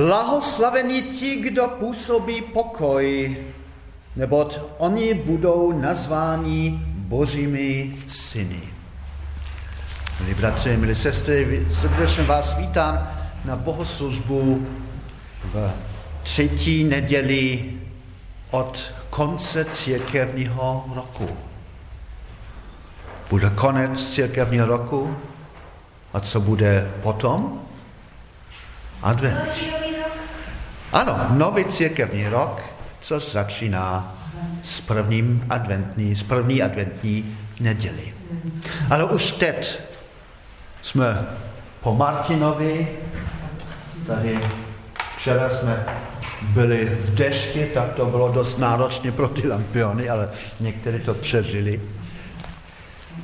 Blahoslavení ti, kdo působí pokoj, neboť oni budou nazváni božími syny. Milí bratři, milí sestry, srdečně vás vítám na bohoslužbu v třetí neděli od konce církevního roku. Bude konec církevního roku a co bude potom? Advent. Ano, nový církevní rok, což začíná s prvním adventní, s první adventní neděli. Ale už teď jsme po Martinovi, tady včera jsme byli v dešti, tak to bylo dost náročné pro ty lampiony, ale někteří to přežili.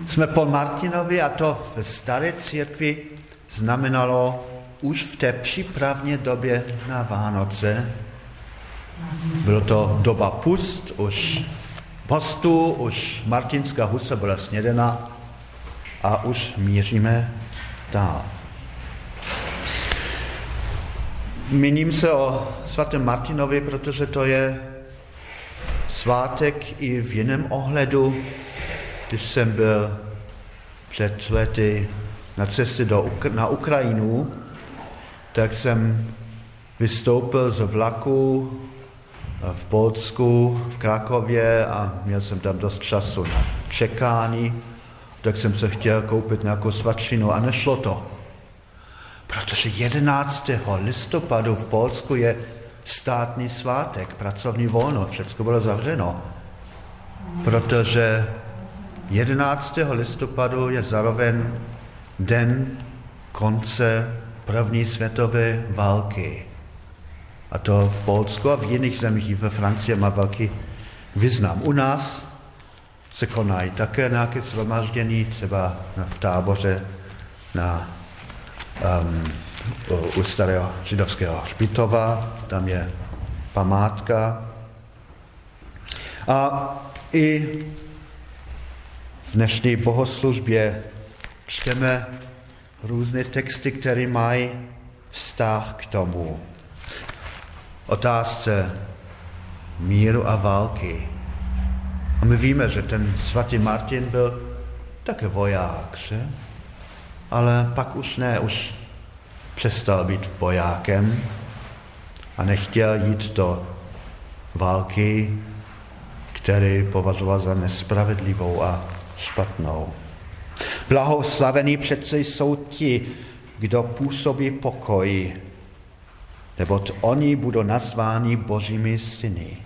Jsme po Martinovi a to ve staré církvi znamenalo už v té přípravně době na Vánoce. Bylo to doba pust, už postu, už Martinská husa byla snědena a už míříme dál. Miním se o svatém Martinovi, protože to je svátek i v jiném ohledu. Když jsem byl před lety na cestě do, na Ukrajinu, tak jsem vystoupil z vlaku v Polsku, v Krakově a měl jsem tam dost času na čekání, tak jsem se chtěl koupit nějakou svačinu a nešlo to. Protože 11. listopadu v Polsku je státní svátek, pracovní volno, všechno bylo zavřeno. Protože 11. listopadu je zároveň den konce první světové války. A to v Polsku a v jiných zemích, i ve Francii má velký význam. U nás se konají také nějaké shromaždění, třeba v táboře na, um, u starého židovského hřbitova, tam je památka. A i v dnešní bohoslužbě čteme různé texty, které mají vztah k tomu. Otázce míru a války. A my víme, že ten svatý Martin byl také voják, že? Ale pak už ne, už přestal být vojákem a nechtěl jít do války, který považoval za nespravedlivou a špatnou. Blahoslavení přece jsou ti, kdo působí pokoj, neboť oni budou nazváni božími syny.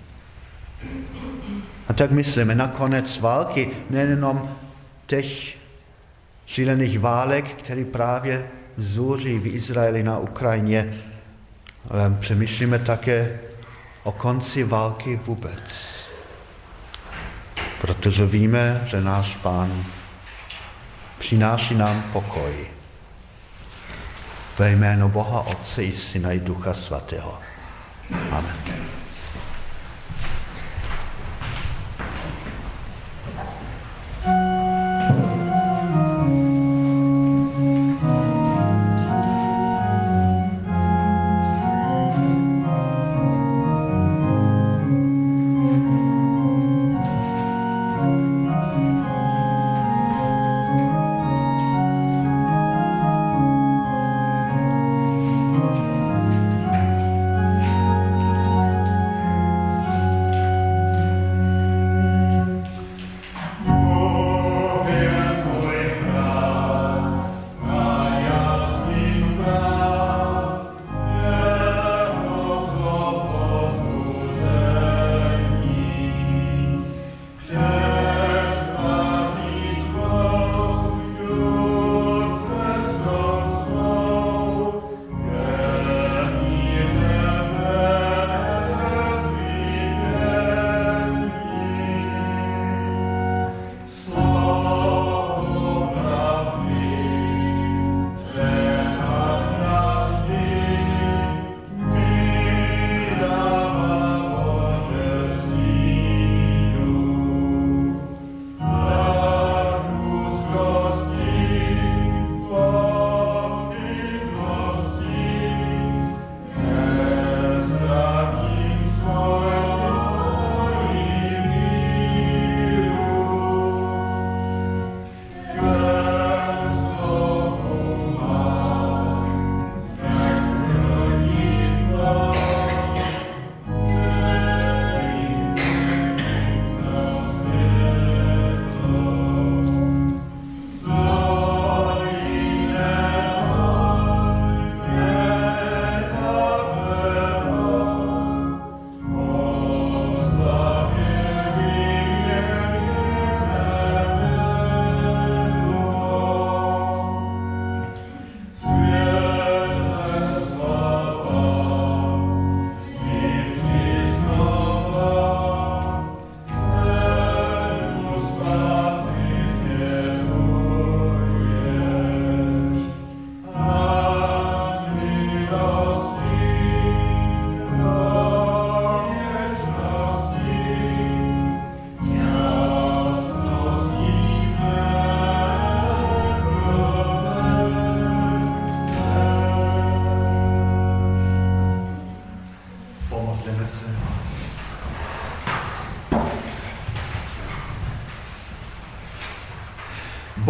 A tak myslíme na konec války, nejenom těch šílených válek, které právě zůří v Izraeli na Ukrajině, ale přemýšlíme také o konci války vůbec. Protože víme, že náš pán přináší nám pokoj. Ve jméno Boha Otce i Syna i Ducha Svatého. Amen.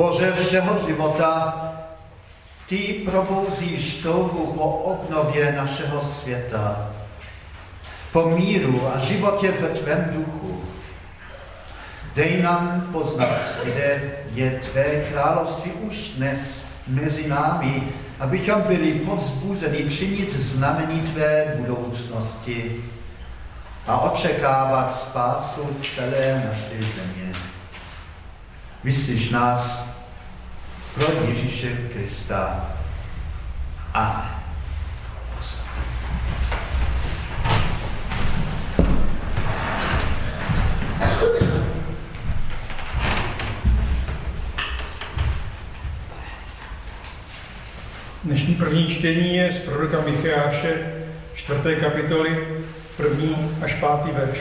Bože všeho života, ty probouzíš touhu po obnově našeho světa, po míru a životě ve tvém duchu. Dej nám poznat, kde je tvé království už dnes mezi námi, abychom byli povzbuzeni činit znamení tvé budoucnosti a očekávat spásu celé naší země. Vyslyš nás pro Ježíše Krista. Amen. Dnešní první čtení je z proroka Micháše, čtvrté kapitoly, první až pátý verš.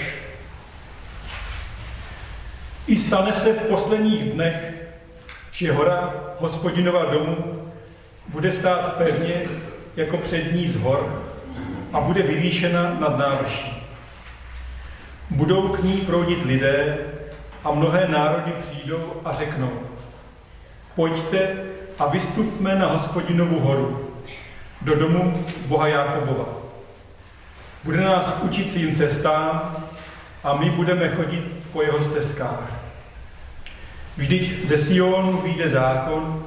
I stane se v posledních dnech, že hora hospodinova domu bude stát pevně jako přední z hor a bude vyvýšena nad návrší. Budou k ní proudit lidé a mnohé národy přijdou a řeknou, pojďte a vystupme na hospodinovu horu, do domu Boha Jákobova. Bude nás učit svým cestám a my budeme chodit po jeho stezkách. Vždyť ze Sionu vyjde zákon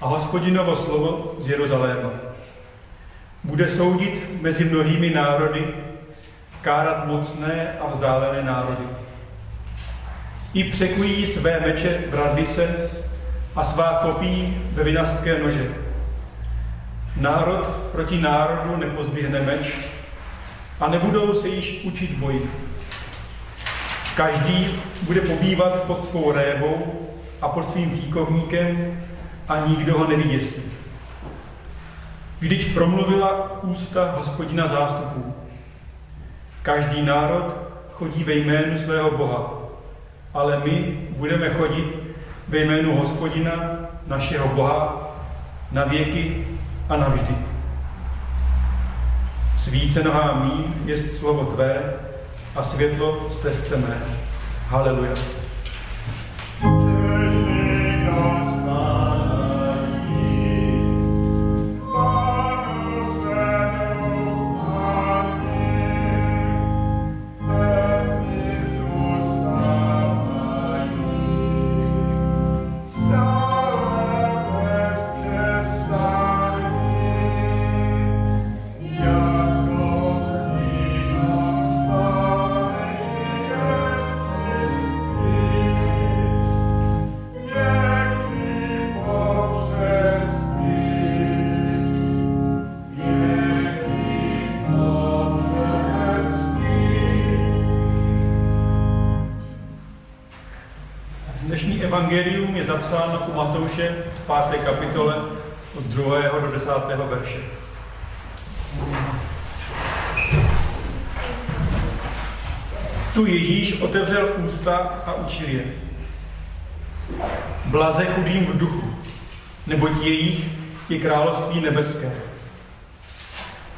a hospodinovo slovo z Jeruzaléma. Bude soudit mezi mnohými národy, kárat mocné a vzdálené národy. I překují své meče v radlice a svá kopí ve vinařské nože. Národ proti národu nepozdvihne meč a nebudou se již učit boji. Každý bude pobývat pod svou révou a pod svým výkovníkem a nikdo ho nevyděsí. Vždyť promluvila ústa hospodina zástupů. Každý národ chodí ve jménu svého Boha, ale my budeme chodit ve jménu Hospodina, našeho Boha, na věky a navždy. Svíce nohám mým je slovo Tvé a světlo stezce mé. Haleluja. 10. verše. Tu Ježíš otevřel ústa a učil je. Blaze chudým v duchu, neboť jejich je království nebeské.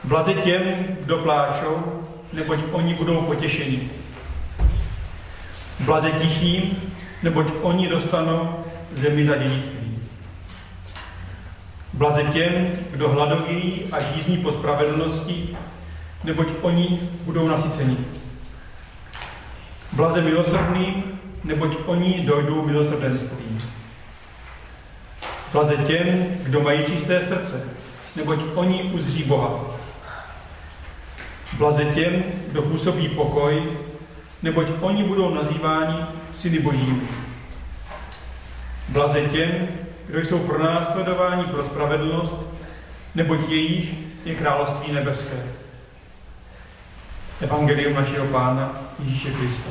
Blaze těm, kdo pláčou, neboť oni budou potěšeni. Blaze tichým, neboť oni dostanou zemi za dědictví. Blaze těm, kdo hladovějí a žízní po spravedlnosti, neboť oni budou nasyceni. Blaze milosrdným, neboť oni dojdou milosrdenství. Blaze těm, kdo mají čisté srdce, neboť oni uzří Boha. Blaze těm, kdo působí pokoj, neboť oni budou nazýváni syny božími. Blaze těm, kdo jsou pro následování pro spravedlnost, neboť jejich je království nebeské. Evangelium našeho Pána Ježíše Krista.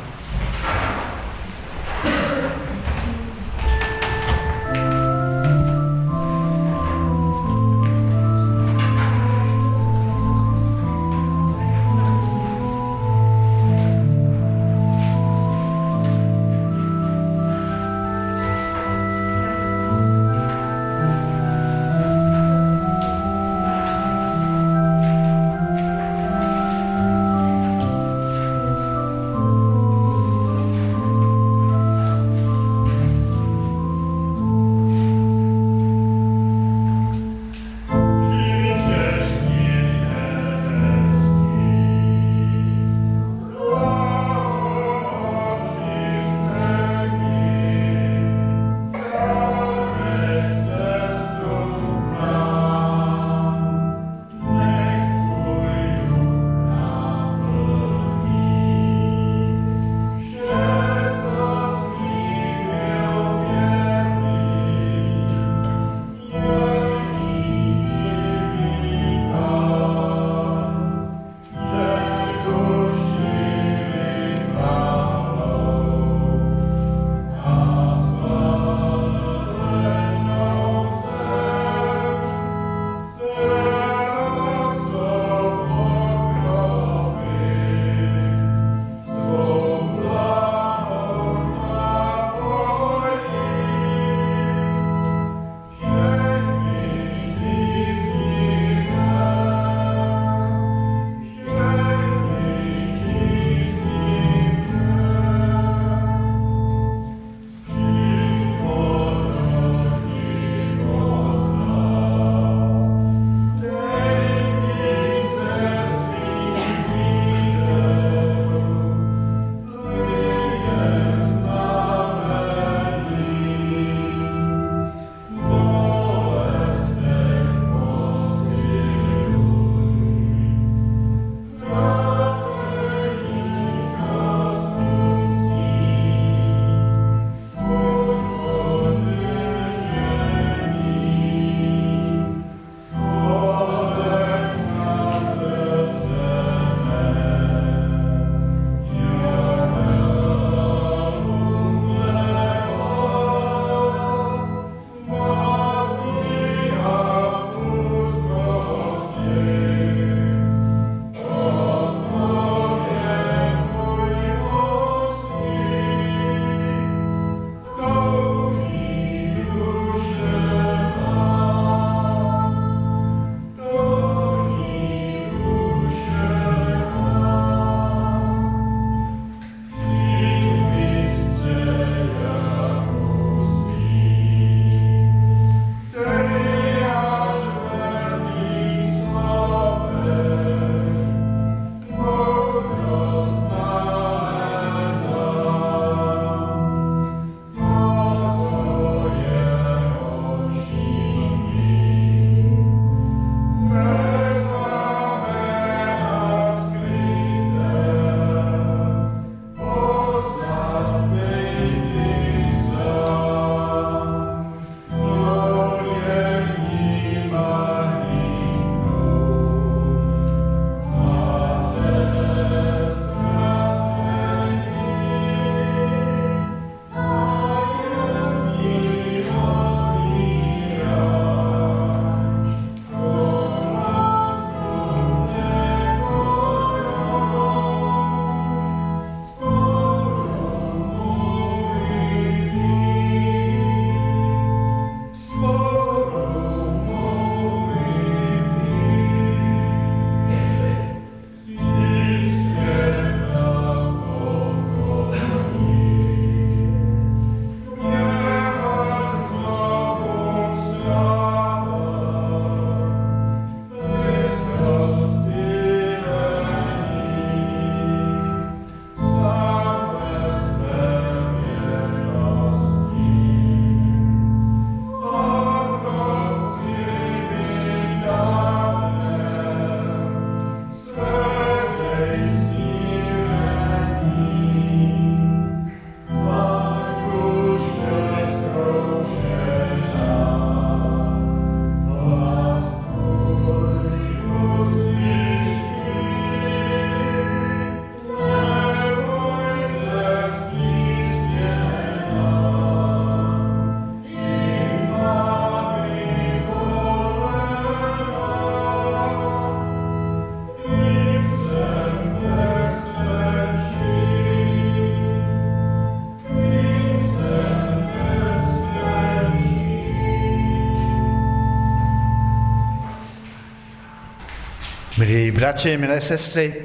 Bratři, milé sestry,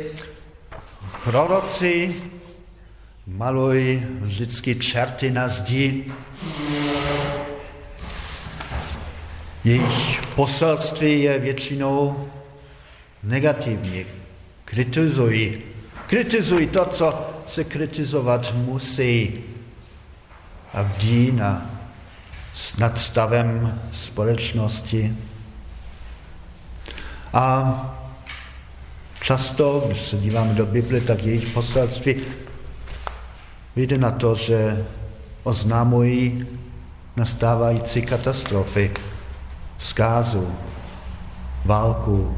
proroci malují vždycky čerty na zdi. Jejich poselství je většinou negativní. Kritizují. Kritizují to, co se kritizovat musí. A bdí na, nad stavem společnosti. A Často, když se díváme do Bible, tak jejich poselství vyjde na to, že oznámují nastávající katastrofy, zkázu, válku.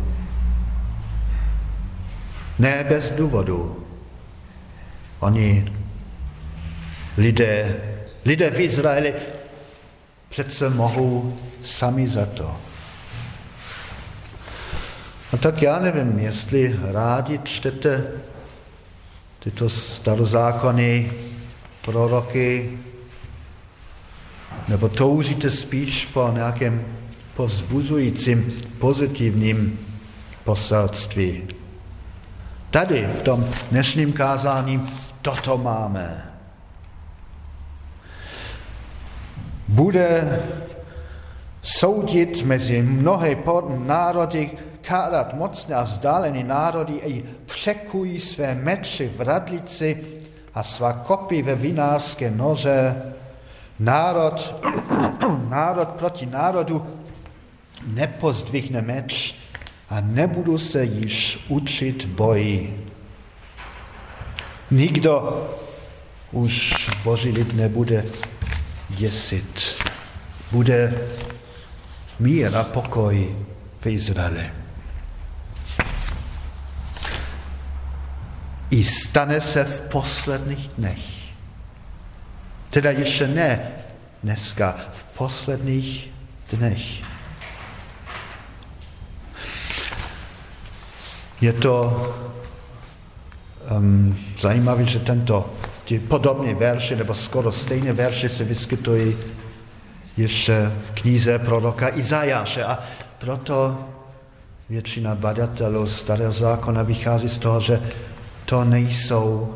Ne bez důvodu. Oni, lidé, lidé v Izraeli, přece mohou sami za to. A tak já nevím, jestli rádi čtete tyto starozákony, proroky, nebo toužíte spíš po nějakém povzbuzujícím, pozitivním poselství. Tady v tom dnešním kázání toto máme. Bude soudit mezi mnohé národy, kárat mocné a vzdálené národy i překují své meče v radlici a svá kopy ve vinářské nože. Národ, národ proti národu nepozdvihne meč a nebudu se již učit boji. Nikdo už Boží lid nebude děsit. Bude mír a pokoj v Izraeli. I stane se v posledních dnech. Teda ještě ne dneska, v posledních dnech. Je to um, zajímavé, že tento, ty podobné verše, nebo skoro stejné verše se vyskytují ještě v knize proroka Izajáše. A proto většina badatelů starého zákona vychází z toho, že to nejsou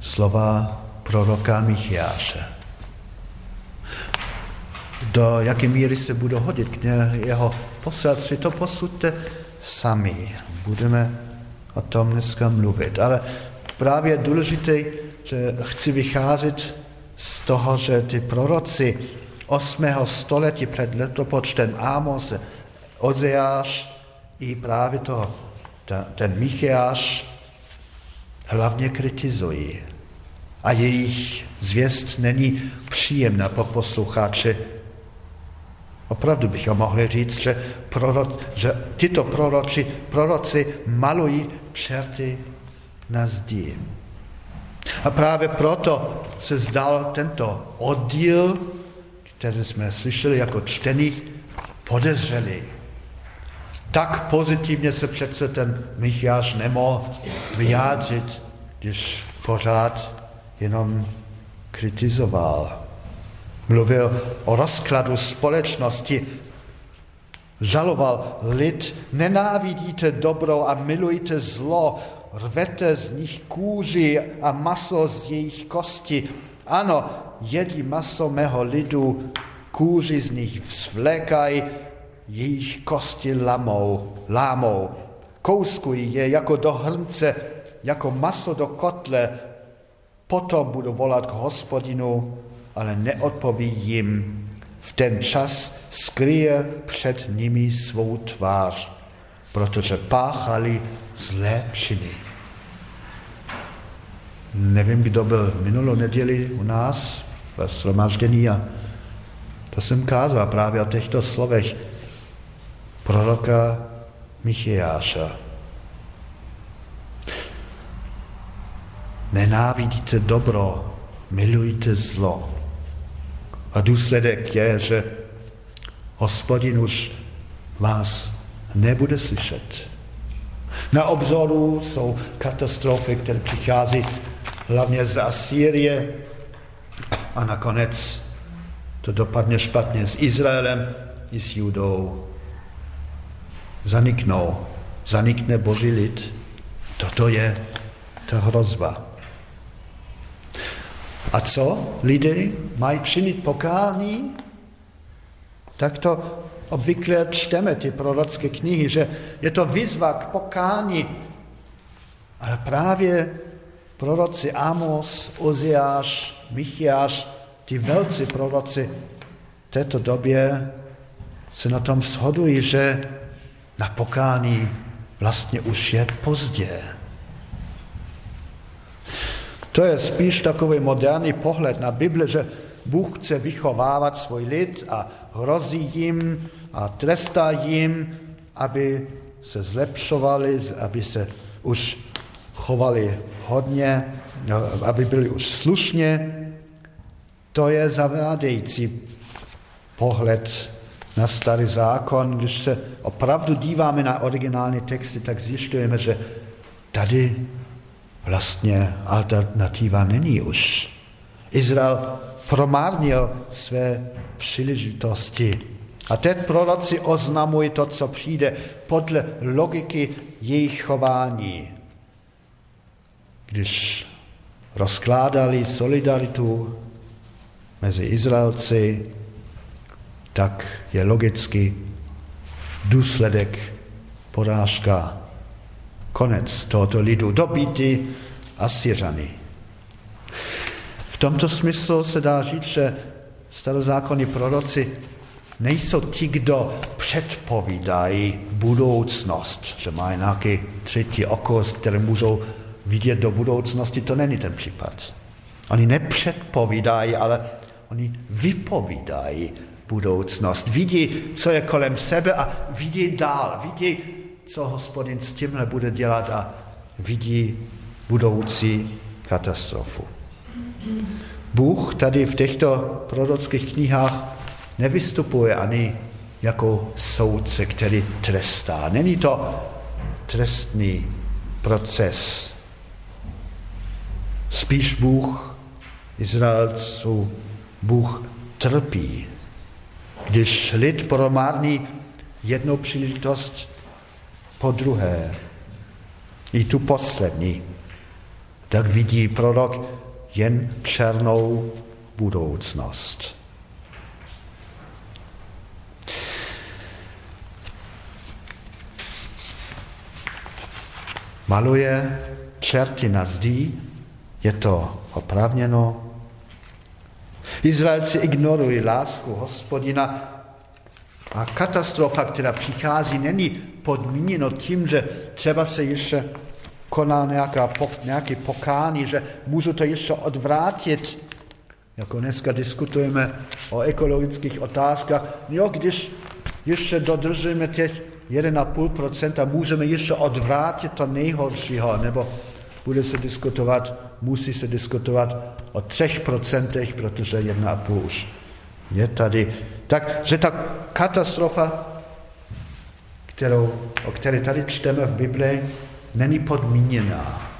slova proroka Michiáše. Do jaké míry se budou hodit k jeho poselství, to posuďte sami. Budeme o tom dneska mluvit. Ale právě důležité, že chci vycházet z toho, že ty proroci 8. století před letopočtem Amos, Ozeáš i právě to, ten Michiáš hlavně kritizují. A jejich zvěst není příjemná pro posluchače. Opravdu bychom mohli říct, že, proroc, že tyto proroci, proroci malují čerty na zdi. A právě proto se zdal tento oddíl, který jsme slyšeli jako čtený, podezřelý. Tak pozitivně se přece ten Micháš nemohl vyjádřit, když pořád jenom kritizoval. Mluvil o rozkladu společnosti, žaloval lid, nenávidíte dobro a milujte zlo, rvete z nich kůži a maso z jejich kosti. Ano, jedí maso mého lidu, kůži z nich vzvlékají jejich kosti lamou, lámou. Kouskují je jako do hrnce, jako maso do kotle. Potom budu volat k hospodinu, ale neodpoví jim. V ten čas skryje před nimi svou tvář, protože páchali zlé činy. Nevím, kdo byl minulou neděli u nás v shromaždění a to jsem kázal právě o těchto slovech proroka Michiáša. Nenávidíte dobro, milujte zlo. A důsledek je, že hospodin už vás nebude slyšet. Na obzoru jsou katastrofy, které přichází hlavně z Asýrie a nakonec to dopadne špatně s Izraelem i s Judou zaniknou zanikne boží lid. Toto je ta hrozba. A co lidé mají činit pokání? Tak to obvykle čteme ty prorocké knihy, že je to výzva k pokání. Ale právě proroci Amos, Oziáš, Michiáš, ty velcí proroci této době se na tom shodují, že na pokání vlastně už je pozdě. To je spíš takový moderní pohled na Bible, že Bůh chce vychovávat svůj lid a hrozí jim a trestá jim, aby se zlepšovali, aby se už chovali hodně, aby byli už slušně. To je zavádějící pohled na starý zákon. Když se opravdu díváme na originální texty, tak zjišťujeme, že tady vlastně alternativa není už. Izrael promárnil své příležitosti. A teď proroci oznamují to, co přijde podle logiky jejich chování. Když rozkládali solidaritu mezi Izraelci, tak je logicky důsledek porážka, konec tohoto lidu, dobity a Syřany. V tomto smyslu se dá říct, že starozákonní proroci nejsou ti, kdo předpovídají budoucnost, že mají nějaký třetí oko, s kterým můžou vidět do budoucnosti, to není ten případ. Oni nepředpovídají, ale oni vypovídají budoucnost. Vidí, co je kolem sebe a vidí dál. Vidí, co hospodin s tímhle bude dělat a vidí budoucí katastrofu. Bůh tady v těchto prorockých knihách nevystupuje ani jako soudce, který trestá. Není to trestný proces. Spíš Bůh Izraelců, Bůh trpí když lid promární jednu příležitost po druhé, i tu poslední, tak vidí prorok jen černou budoucnost. Maluje čerty na zdí, je to oprávněno, Izraelci ignorují lásku hospodina a katastrofa, která přichází, není podmíněno tím, že třeba se ještě koná nějaká, nějaký pokání, že můžu to ještě odvrátit. Jako dneska diskutujeme o ekologických otázkách. Jo, když ještě dodržíme těch 1,5%, můžeme ještě odvrátit to nejhoršího, nebo bude se diskutovat, musí se diskutovat o třech procentech, protože jedna a půl už je tady. Takže ta katastrofa, kterou, o které tady čteme v Bibli, není podmíněná.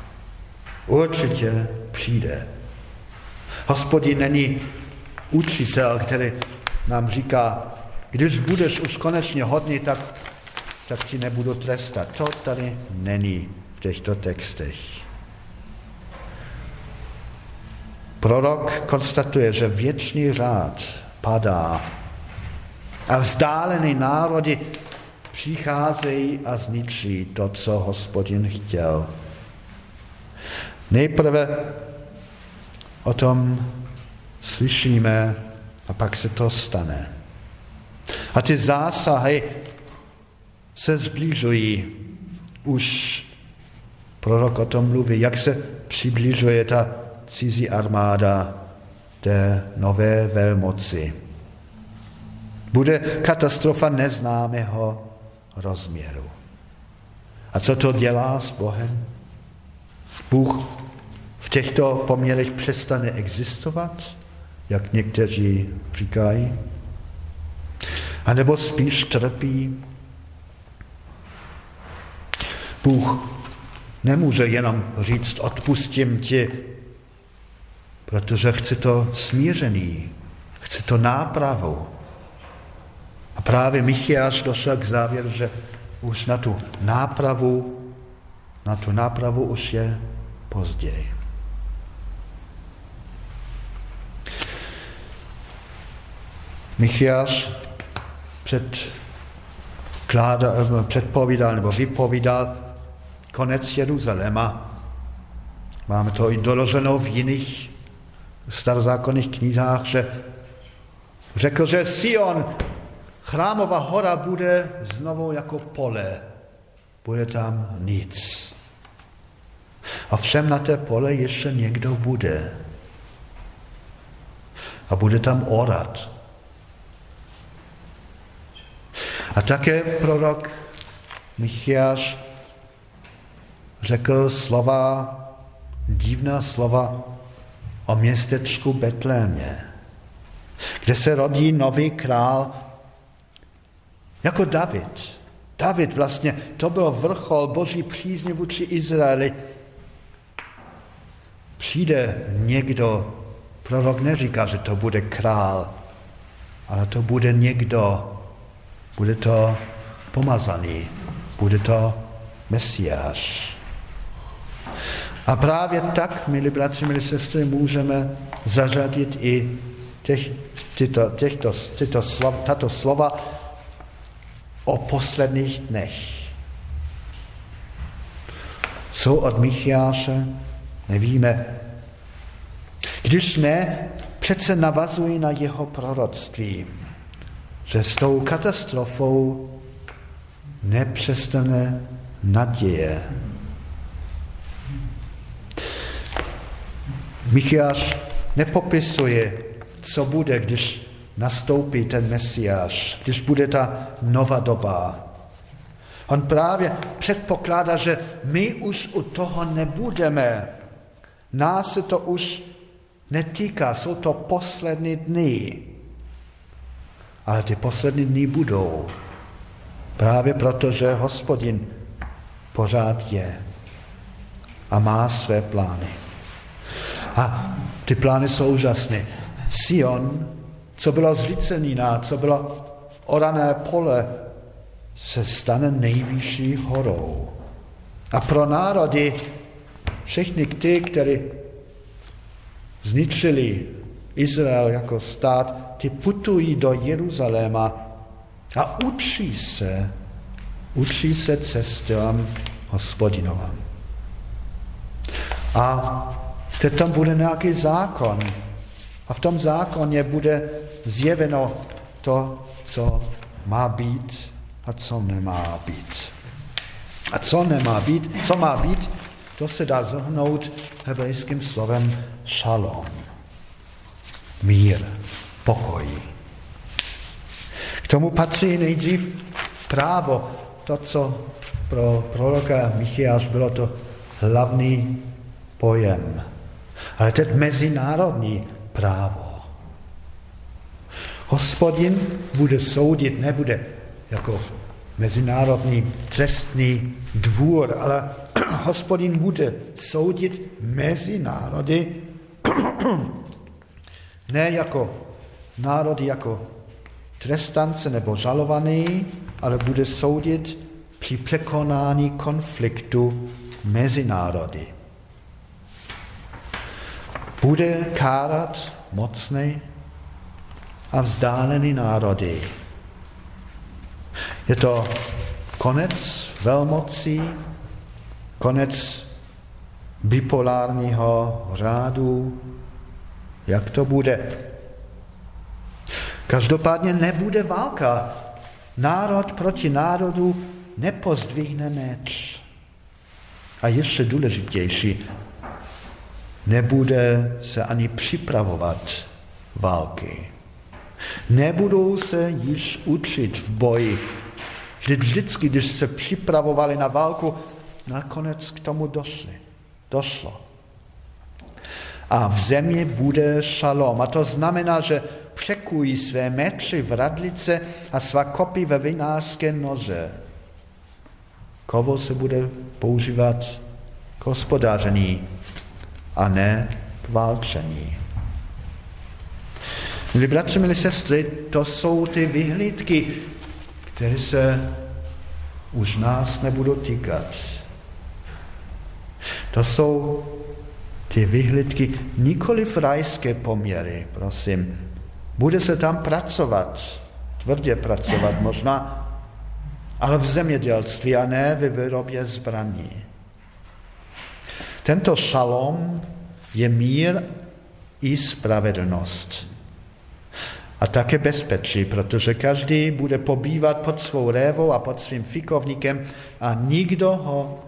Určitě přijde. Hospodin není učitel, který nám říká, když budeš už konečně hodný, tak, tak ti nebudu trestat. To tady není v těchto textech. Prorok konstatuje, že věčný řád padá a vzdálený národy přicházejí a zničí to, co hospodin chtěl. Nejprve o tom slyšíme a pak se to stane. A ty zásahy se zbližují. Už prorok o tom mluví, jak se přibližuje ta cizí armáda té nové velmoci. Bude katastrofa neznámého rozměru. A co to dělá s Bohem? Bůh v těchto poměrech přestane existovat, jak někteří říkají? A nebo spíš trpí? Bůh nemůže jenom říct, odpustím ti protože chce to smířený, chce to nápravu. A právě Michiáš došel k závěru, že už na tu nápravu, na tu nápravu už je později. Michiáš před, předpovídal nebo vypovídal konec Jeruzaléma. Máme to i doloženo v jiných starozákonných knihách, že řekl, že Sion, chrámová hora, bude znovu jako pole. Bude tam nic. A všem na té pole ještě někdo bude. A bude tam orat. A také prorok Michiáš řekl slova, divná slova o městečku Betlémě, kde se rodí nový král jako David. David vlastně, to byl vrchol boží přízně vůči Izraeli. Přijde někdo, prorok neříká, že to bude král, ale to bude někdo, bude to pomazaný, bude to Mesiáš. A právě tak, milí bratři, milí sestry, můžeme zařadit i těch, tyto, těchto, tyto slov, tato slova o posledních dnech. Jsou od Michiáše? Nevíme. Když ne, přece navazují na jeho proroctví že s tou katastrofou nepřestane naděje. Michiáš nepopisuje, co bude, když nastoupí ten Mesiáš, když bude ta nová doba. On právě předpokládá, že my už u toho nebudeme. Nás se to už netýká, jsou to poslední dny. Ale ty poslední dny budou. Právě proto, že hospodin pořád je a má své plány. A ty plány jsou úžasné. Sion, co bylo zlicenina, co bylo orané pole, se stane nejvyšší horou. A pro národy, všechny ty, kteří zničili Izrael jako stát, ty putují do Jeruzaléma a učí se, učí se cestám hospodinovám. A teď tam bude nějaký zákon. A v tom zákoně bude zjeveno to, co má být a co nemá být. A co nemá být, co má být, to se dá zhrnout hebrejským slovem šalom. Mír pokoj. K tomu patří nejdřív právo, to, co pro proroka Michiáš bylo to hlavní pojem. Ale teď mezinárodní právo. Hospodin bude soudit, nebude jako mezinárodní trestný dvůr, ale hospodin bude soudit mezinárody ne jako národ jako trestance nebo žalovaný, ale bude soudit při překonání konfliktu mezi národy. Bude kárat mocný a vzdálený národy. Je to konec velmocí, konec bipolárního řádu, jak to bude. Každopádně nebude válka. Národ proti národu nepozdvihne meč. A ještě důležitější, nebude se ani připravovat války. Nebudou se již učit v boji. Vždyť vždycky, když se připravovali na válku, nakonec k tomu došli. Došlo. A v zemi bude šalom. A to znamená, že překují své meči v radlice a svá kopy ve vinářské nože. Kovo se bude používat k hospodaření a ne k válčení. Milí bratři, milí sestry, to jsou ty vyhlídky, které se už nás nebudou týkat. To jsou ty vyhlídky, nikoli v rajské poměry, prosím. Bude se tam pracovat, tvrdě pracovat možná, ale v zemědělství a ne ve výrobě zbraní. Tento šalom je mír i spravedlnost. A také bezpečí, protože každý bude pobývat pod svou révou a pod svým fikovníkem a nikdo ho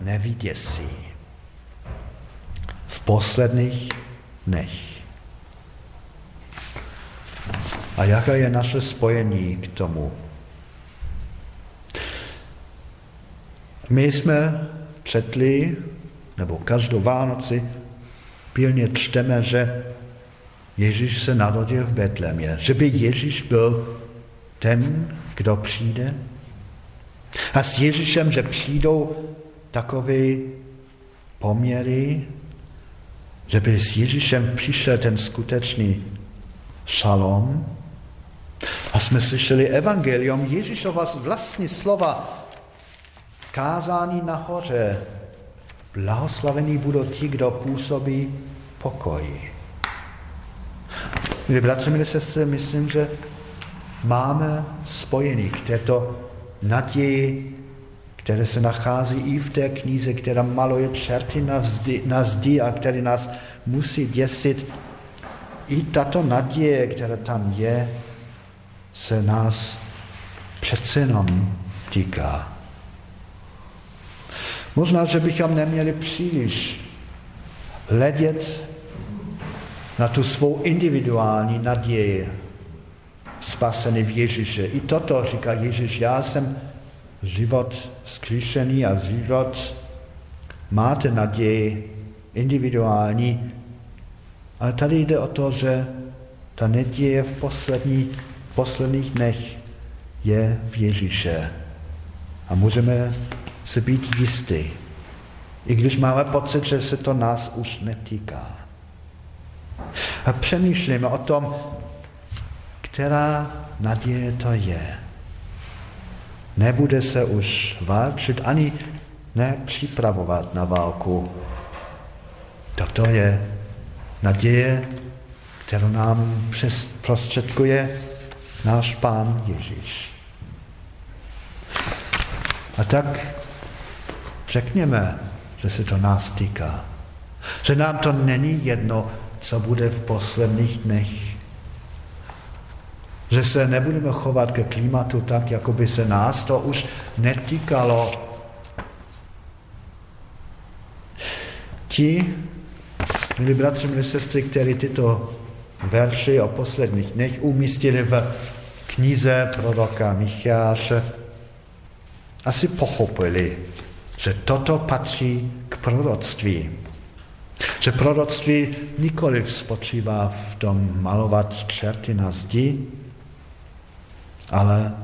nevyděsí. V posledních dnech. A jaké je naše spojení k tomu? My jsme četli, nebo každou Vánoci pilně čteme, že Ježíš se narodil v Betlemě, že by Ježíš byl ten, kdo přijde. A s Ježíšem, že přijdou takové poměry, že by s Ježíšem přišel ten skutečný šalom. A jsme slyšeli evangelium Ježíšova vlastní slova, kázání nahoře. Blahoslavení budou ti, kdo působí pokoji. Milí bratři, milí sestry, myslím, že máme spojení k této naději, které se nachází i v té knize, která maluje čerty na zdi, na zdi a který nás musí děsit. I tato naděje, která tam je, se nás přece jenom týká. Možná, že bychom neměli příliš hledět na tu svou individuální naději spasený v Ježíše. I toto říká Ježíš, já jsem život zkříšený a život máte naději individuální, ale tady jde o to, že ta naděje v poslední, posledních dnech je v Ježíše. A můžeme si být jistí, i když máme pocit, že se to nás už netýká. A přemýšlíme o tom, která naděje to je. Nebude se už válčit ani nepřipravovat na válku. Toto je naděje, kterou nám prostředkuje náš Pán Ježíš. A tak řekněme, že se to nás týká. Že nám to není jedno, co bude v posledních dnech. Že se nebudeme chovat ke klimatu tak, jako by se nás to už netýkalo. Ti, milí bratři, milí sestry, kteří tyto verši o posledních dnech umístili v knize proroka Micháše, asi pochopili, že toto patří k proroctví. Že proroctví nikoli spočívá v tom malovat čerty na zdi, ale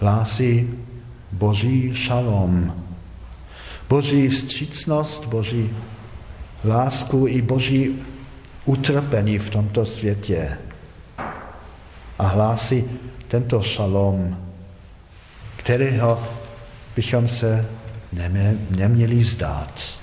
hlásí boží šalom, boží vstřícnost, boží lásku i boží utrpení v tomto světě. A hlásí tento šalom, kterého bychom se neměli zdát.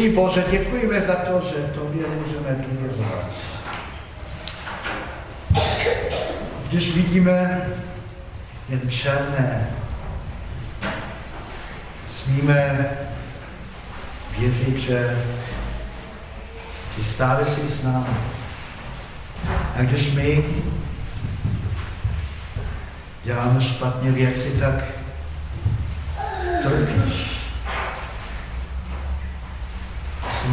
Věčný Bože, děkujeme za to, že Tobě můžeme důvěřovat. Když vidíme jen černé, smíme věřit, že ty stále jsi s námi. A když my děláme špatně věci, tak trpíš. Jsi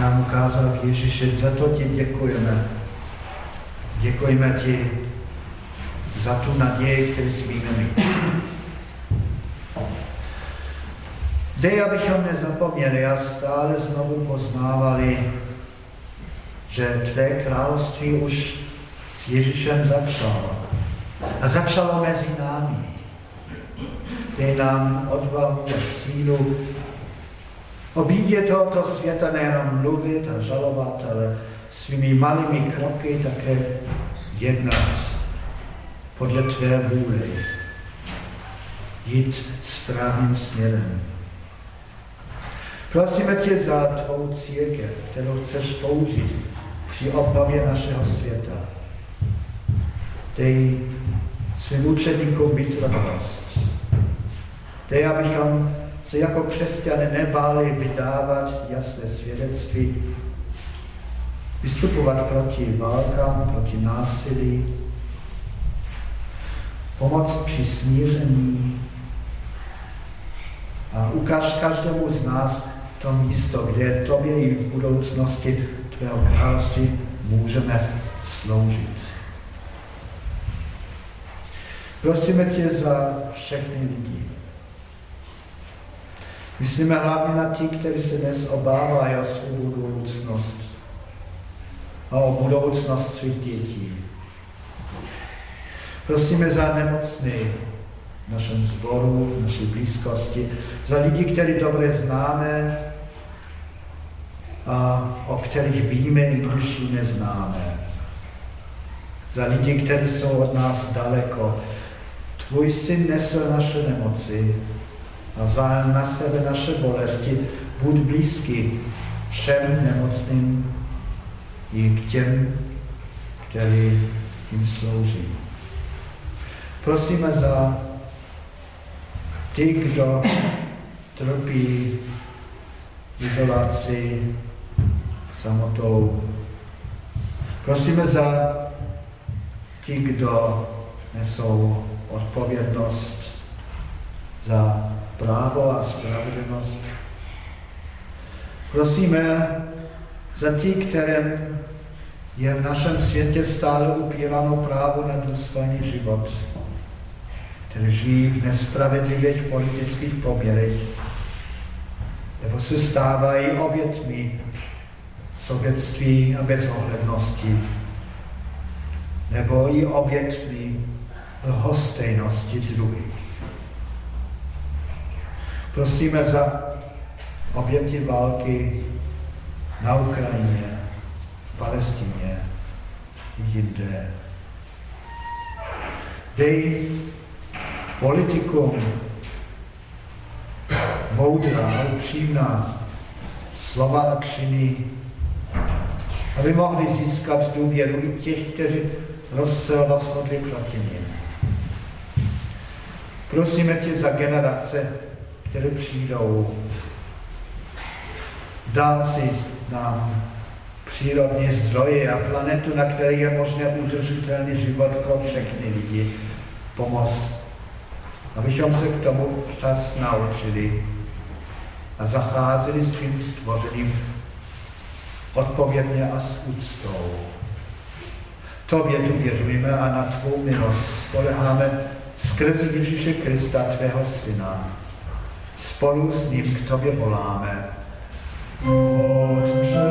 ukázal Ježíši, za to ti děkujeme. Děkujeme ti za tu naději, kterou smíme mít. Dej, abychom nezapomněli a stále znovu poznávali, že tvé království už s Ježíšem začalo. A začalo mezi námi. Dej nám odvahu a sílu obídě tohoto světa nejenom mluvit a žalovat, ale svými malými kroky také jednat podle tvé vůle. Jít správným směrem. Prosíme tě za tvou církev, kterou chceš použít při obnově našeho světa. Dej svým učeníkům vytrvalost. Dej, abychom se jako křesťané nebáli vydávat jasné svědectví, vystupovat proti válkám, proti násilí, pomoc při smíření a ukáž každému z nás to místo, kde tobě i v budoucnosti tvého království můžeme sloužit. Prosíme tě za všechny lidi. Myslíme hlavně na ti, kteří se dnes obávají o svou budoucnost a o budoucnost svých dětí. Prosíme za nemocný v našem zboru, v naší blízkosti, za lidi, které dobře známe a o kterých víme, i když ji neznáme. Za lidi, kteří jsou od nás daleko. Tvůj syn nesl naše nemoci a na sebe naše bolesti. Buď blízký všem nemocným i k těm, který jim slouží. Prosíme za ty, kdo trpí izolaci, samotou. Prosíme za ti, kdo nesou odpovědnost za právo a spravedlnost. Prosíme za ti, kterým je v našem světě stále upíráno právo na důstojný život, kteří žijí v nespravedlivých politických poměrech, nebo se stávají obětmi soběctví a bezohlednosti, nebo i obětmi lhostejnosti druhých. Prosíme za oběti války na Ukrajině, v Palestině jinde. Dej politikům moudrá upřímná slova a činy, aby mohli získat důvěru i těch, kteří se rozhodli proti nim. Prosíme tě za generace, které přijdou. Dát si nám přírodní zdroje a planetu, na které je možné udržitelný život pro všechny lidi. Pomoz, abychom se k tomu včas naučili a zacházeli s tím stvořeným odpovědně a s úctou. Tobě tu věřujeme a na tvou milost spoleháme skrze Ježíše Krista, tvého syna. Spolu s ním k tobě voláme. Otče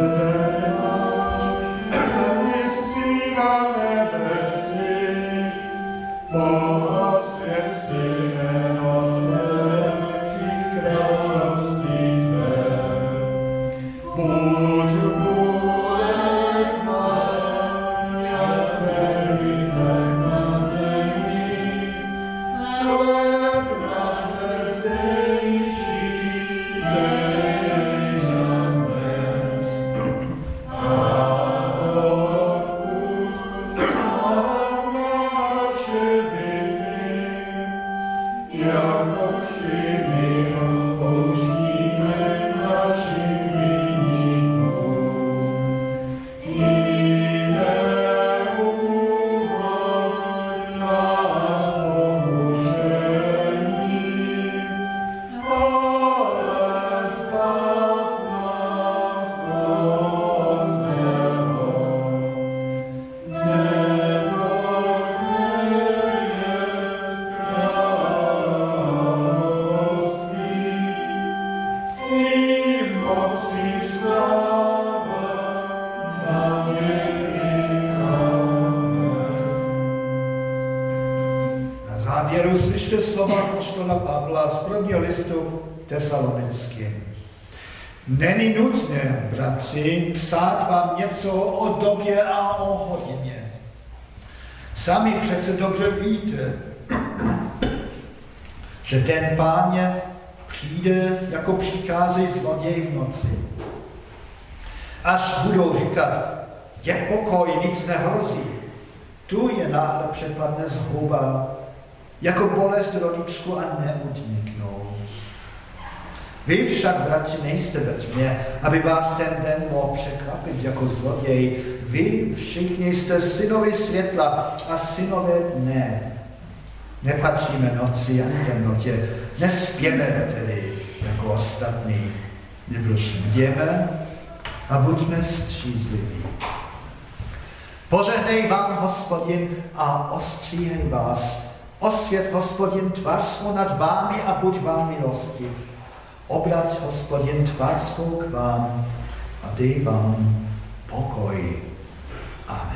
Není nutné, bratři, psát vám něco o době a o hodině. Sami přece dobře víte, že ten páně přijde, jako přichází zloděj v noci. Až budou říkat, je pokoj, nic nehrozí, tu je náhle přepadne zhuba, jako bolest rodičku a neudniknou. Vy však, bratři, nejste ve tmě, aby vás ten den mohl překvapit jako zloděj. Vy všichni jste synovi světla a synové dne. Nepatříme noci ani temnotě, nespěme tedy jako ostatní, nebož bděme a buďme střízliví. Požehnej vám, hospodin, a ostříhej vás. Osvět, hospodin, tvář svou nad vámi a buď vám milostiv. Obrat hospodin tvář svou k vám a dej vám pokoj. Amen.